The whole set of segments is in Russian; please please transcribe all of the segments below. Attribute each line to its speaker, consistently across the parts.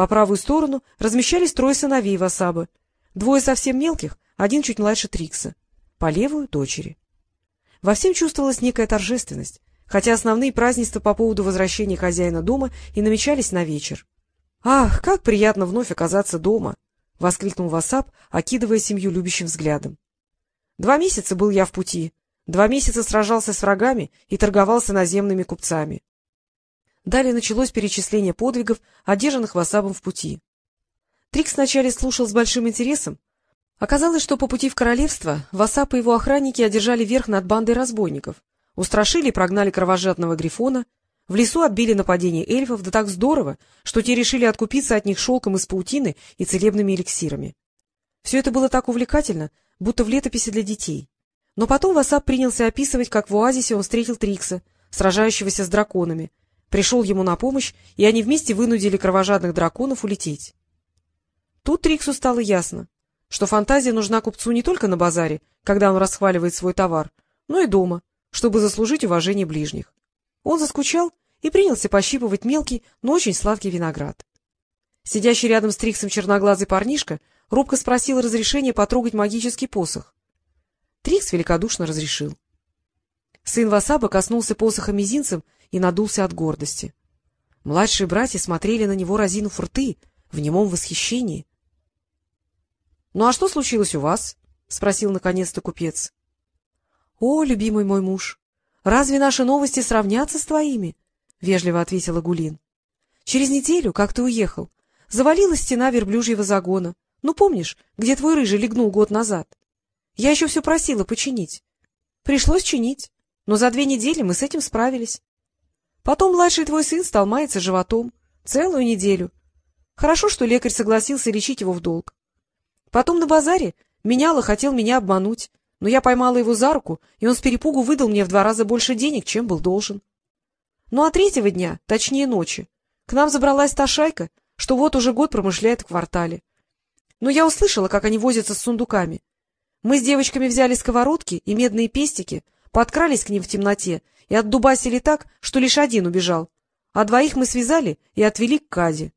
Speaker 1: По правую сторону размещались трое сыновей Васабы, двое совсем мелких, один чуть младше Трикса, по левую — дочери. Во всем чувствовалась некая торжественность, хотя основные празднества по поводу возвращения хозяина дома и намечались на вечер. — Ах, как приятно вновь оказаться дома! — воскликнул Васап, окидывая семью любящим взглядом. — Два месяца был я в пути, два месяца сражался с врагами и торговался наземными купцами. Далее началось перечисление подвигов, одержанных Васабом в пути. Трикс вначале слушал с большим интересом. Оказалось, что по пути в королевство Васап и его охранники одержали верх над бандой разбойников, устрашили и прогнали кровожадного Грифона, в лесу отбили нападение эльфов, да так здорово, что те решили откупиться от них шелком из паутины и целебными эликсирами. Все это было так увлекательно, будто в летописи для детей. Но потом Васап принялся описывать, как в оазисе он встретил Трикса, сражающегося с драконами, пришел ему на помощь, и они вместе вынудили кровожадных драконов улететь. Тут Триксу стало ясно, что фантазия нужна купцу не только на базаре, когда он расхваливает свой товар, но и дома, чтобы заслужить уважение ближних. Он заскучал и принялся пощипывать мелкий, но очень сладкий виноград. Сидящий рядом с Триксом черноглазый парнишка робко спросил разрешения потрогать магический посох. Трикс великодушно разрешил. Сын Васаба коснулся посоха мизинцем и надулся от гордости. Младшие братья смотрели на него, разинув рты, в немом восхищении. — Ну а что случилось у вас? — спросил наконец-то купец. — О, любимый мой муж, разве наши новости сравнятся с твоими? — вежливо ответила Гулин. — Через неделю, как ты уехал, завалилась стена верблюжьего загона. Ну, помнишь, где твой рыжий легнул год назад? Я еще все просила починить. Пришлось чинить, но за две недели мы с этим справились. Потом младший твой сын стал маяться животом. Целую неделю. Хорошо, что лекарь согласился лечить его в долг. Потом на базаре меняло хотел меня обмануть, но я поймала его за руку, и он с перепугу выдал мне в два раза больше денег, чем был должен. Ну а третьего дня, точнее ночи, к нам забралась та шайка, что вот уже год промышляет в квартале. Но я услышала, как они возятся с сундуками. Мы с девочками взяли сковородки и медные пестики, подкрались к ним в темноте и отдубасили так, что лишь один убежал, а двоих мы связали и отвели к Каде.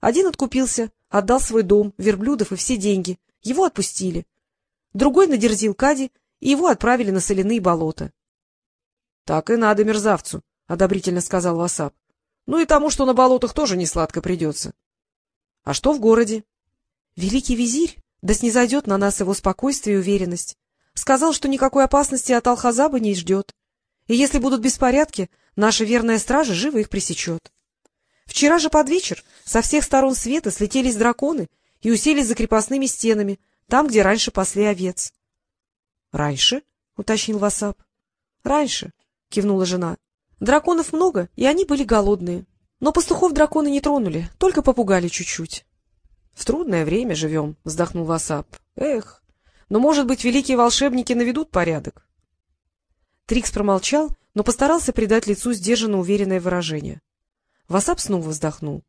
Speaker 1: Один откупился, отдал свой дом, верблюдов и все деньги. Его отпустили. Другой надерзил Кади, и его отправили на соляные болота. — Так и надо мерзавцу, — одобрительно сказал Васап. — Ну и тому, что на болотах тоже не сладко придется. — А что в городе? — Великий визирь, да снизойдет на нас его спокойствие и уверенность. Сказал, что никакой опасности от Алхазаба не ждет. И если будут беспорядки, наша верная стража живо их пресечет. Вчера же под вечер со всех сторон света слетелись драконы и уселись за крепостными стенами, там, где раньше пасли овец. — Раньше? — уточнил Васап. — Раньше, — кивнула жена. — Драконов много, и они были голодные. Но пастухов драконы не тронули, только попугали чуть-чуть. — В трудное время живем, — вздохнул Васап. — Эх, но, может быть, великие волшебники наведут порядок. Трикс промолчал, но постарался придать лицу сдержанно уверенное выражение. Васап снова вздохнул.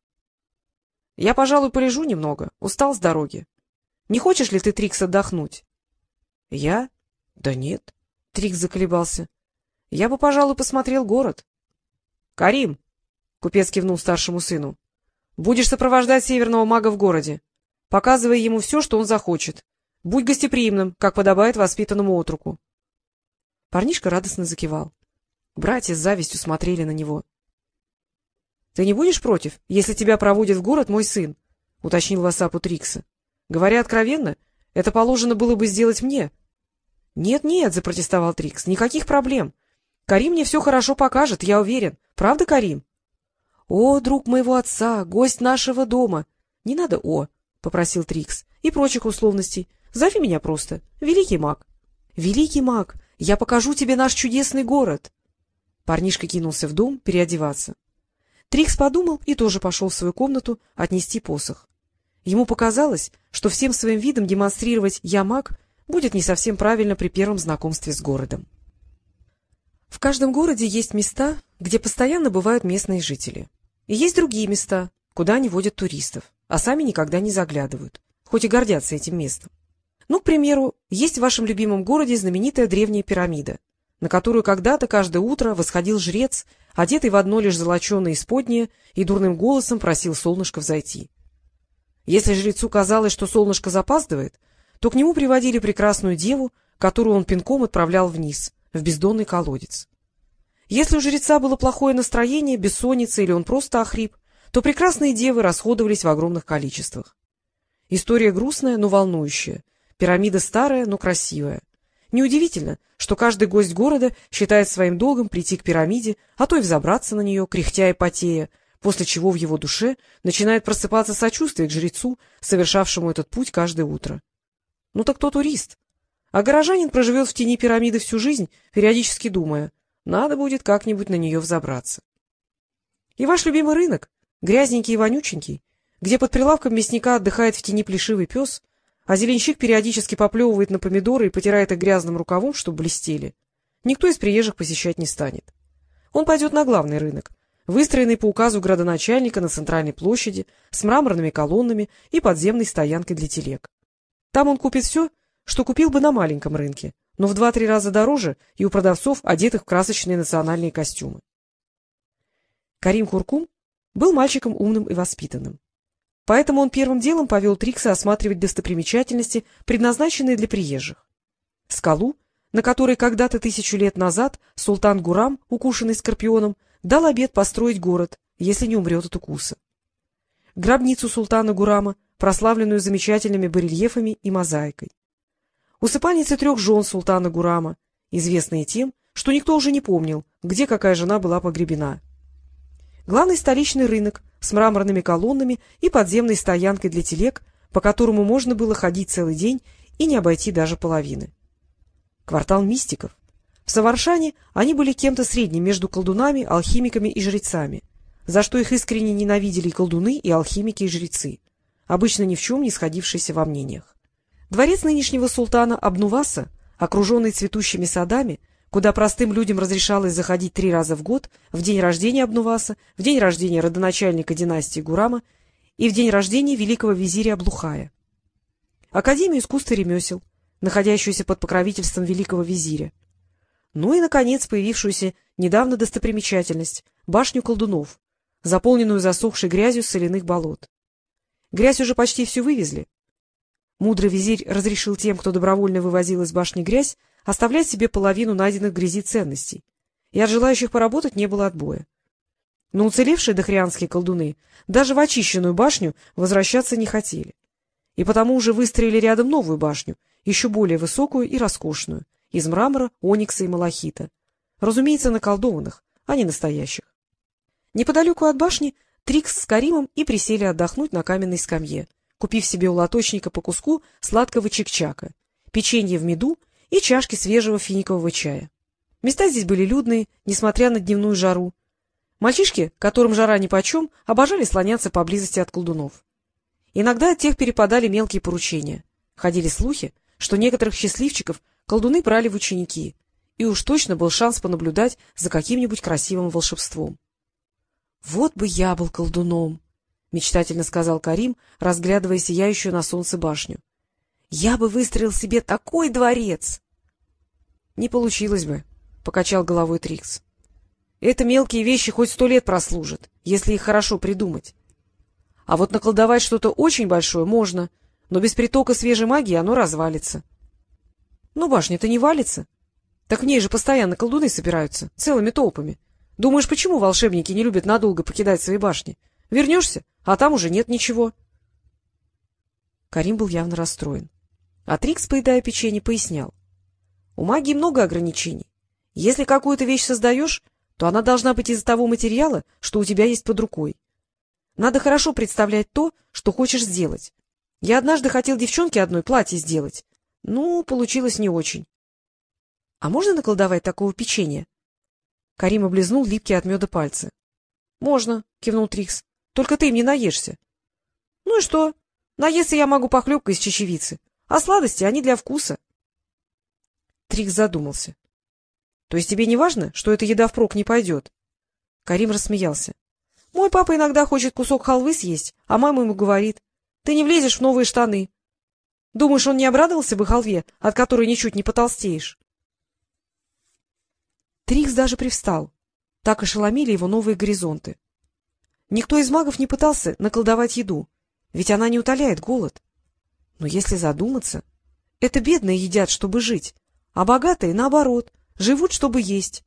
Speaker 1: — Я, пожалуй, полежу немного. Устал с дороги. Не хочешь ли ты, Трикс, отдохнуть? — Я? Да нет. Трикс заколебался. — Я бы, пожалуй, посмотрел город. — Карим! — купец кивнул старшему сыну. — Будешь сопровождать северного мага в городе. Показывай ему все, что он захочет. Будь гостеприимным, как подобает воспитанному отруку. Парнишка радостно закивал. Братья с завистью смотрели на него. — Ты не будешь против, если тебя проводит в город мой сын? — уточнил Васапу Трикса. — Говоря откровенно, это положено было бы сделать мне. «Нет, — Нет-нет, — запротестовал Трикс, — никаких проблем. Карим мне все хорошо покажет, я уверен. Правда, Карим? — О, друг моего отца, гость нашего дома! — Не надо «о», — попросил Трикс, — и прочих условностей. Зови меня просто. Великий маг. — Великий маг, я покажу тебе наш чудесный город. Парнишка кинулся в дом переодеваться. Трикс подумал и тоже пошел в свою комнату отнести посох. Ему показалось, что всем своим видом демонстрировать «я маг» будет не совсем правильно при первом знакомстве с городом. В каждом городе есть места, где постоянно бывают местные жители. И есть другие места, куда они водят туристов, а сами никогда не заглядывают, хоть и гордятся этим местом. Ну, к примеру, есть в вашем любимом городе знаменитая древняя пирамида, на которую когда-то каждое утро восходил жрец, одетый в одно лишь золоченое исподнее, и дурным голосом просил солнышко взойти. Если жрецу казалось, что солнышко запаздывает, то к нему приводили прекрасную деву, которую он пинком отправлял вниз, в бездонный колодец. Если у жреца было плохое настроение, бессонница или он просто охрип, то прекрасные девы расходовались в огромных количествах. История грустная, но волнующая. Пирамида старая, но красивая. Неудивительно, что каждый гость города считает своим долгом прийти к пирамиде, а то и взобраться на нее, кряхтя и потея, после чего в его душе начинает просыпаться сочувствие к жрецу, совершавшему этот путь каждое утро. Ну так кто турист? А горожанин проживет в тени пирамиды всю жизнь, периодически думая, надо будет как-нибудь на нее взобраться. И ваш любимый рынок, грязненький и вонюченький, где под прилавком мясника отдыхает в тени плешивый пес, а зеленщик периодически поплевывает на помидоры и потирает их грязным рукавом, чтобы блестели, никто из приезжих посещать не станет. Он пойдет на главный рынок, выстроенный по указу градоначальника на центральной площади, с мраморными колоннами и подземной стоянкой для телег. Там он купит все, что купил бы на маленьком рынке, но в два-три раза дороже и у продавцов, одетых в красочные национальные костюмы. Карим Куркум был мальчиком умным и воспитанным. Поэтому он первым делом повел Трикса осматривать достопримечательности, предназначенные для приезжих. Скалу, на которой когда-то тысячу лет назад султан Гурам, укушенный скорпионом, дал обет построить город, если не умрет от укуса. Гробницу султана Гурама, прославленную замечательными барельефами и мозаикой. Усыпальницы трех жен султана Гурама, известные тем, что никто уже не помнил, где какая жена была погребена. Главный столичный рынок, с мраморными колоннами и подземной стоянкой для телег, по которому можно было ходить целый день и не обойти даже половины. Квартал мистиков. В Саваршане они были кем-то средним между колдунами, алхимиками и жрецами, за что их искренне ненавидели и колдуны, и алхимики, и жрецы, обычно ни в чем не сходившиеся во мнениях. Дворец нынешнего султана Абнуваса, окруженный цветущими садами, куда простым людям разрешалось заходить три раза в год, в день рождения Абнуваса, в день рождения родоначальника династии Гурама и в день рождения великого визиря Аблухая. Академию искусства ремесел, находящуюся под покровительством великого визиря. Ну и, наконец, появившуюся недавно достопримечательность — башню колдунов, заполненную засохшей грязью соляных болот. Грязь уже почти всю вывезли. Мудрый визирь разрешил тем, кто добровольно вывозил из башни грязь, оставлять себе половину найденных грязи ценностей, и от желающих поработать не было отбоя. Но уцелевшие дохрианские колдуны даже в очищенную башню возвращаться не хотели, и потому уже выстроили рядом новую башню, еще более высокую и роскошную, из мрамора, оникса и малахита. Разумеется, наколдованных, а не настоящих. Неподалеку от башни Трикс с Каримом и присели отдохнуть на каменной скамье, купив себе у лоточника по куску сладкого чик-чака, печенье в меду и чашки свежего финикового чая. Места здесь были людные, несмотря на дневную жару. Мальчишки, которым жара нипочем, обожали слоняться поблизости от колдунов. Иногда от тех перепадали мелкие поручения. Ходили слухи, что некоторых счастливчиков колдуны брали в ученики, и уж точно был шанс понаблюдать за каким-нибудь красивым волшебством. — Вот бы я был колдуном! — мечтательно сказал Карим, разглядывая сияющую на солнце башню. Я бы выстроил себе такой дворец! — Не получилось бы, — покачал головой Трикс. — Это мелкие вещи хоть сто лет прослужат, если их хорошо придумать. А вот наколдовать что-то очень большое можно, но без притока свежей магии оно развалится. — Ну, башня-то не валится. Так в ней же постоянно колдуны собираются, целыми толпами. Думаешь, почему волшебники не любят надолго покидать свои башни? Вернешься, а там уже нет ничего. Карим был явно расстроен. А Трикс, поедая печенье, пояснял. У магии много ограничений. Если какую-то вещь создаешь, то она должна быть из того материала, что у тебя есть под рукой. Надо хорошо представлять то, что хочешь сделать. Я однажды хотел девчонке одной платье сделать. Ну, получилось не очень. — А можно наколдовать такого печенья? Карим облизнул липкие от меда пальцы. — Можно, — кивнул Трикс. — Только ты им не наешься. — Ну и что? Наесться я могу похлебкой из чечевицы. А сладости они для вкуса. Трикс задумался. — То есть тебе не важно, что эта еда впрок не пойдет? Карим рассмеялся. — Мой папа иногда хочет кусок халвы съесть, а мама ему говорит. — Ты не влезешь в новые штаны. Думаешь, он не обрадовался бы халве, от которой ничуть не потолстеешь? Трикс даже привстал. Так ошеломили его новые горизонты. Никто из магов не пытался наколдовать еду. ведь она не утоляет голод. Но если задуматься, это бедные едят, чтобы жить, а богатые, наоборот, живут, чтобы есть.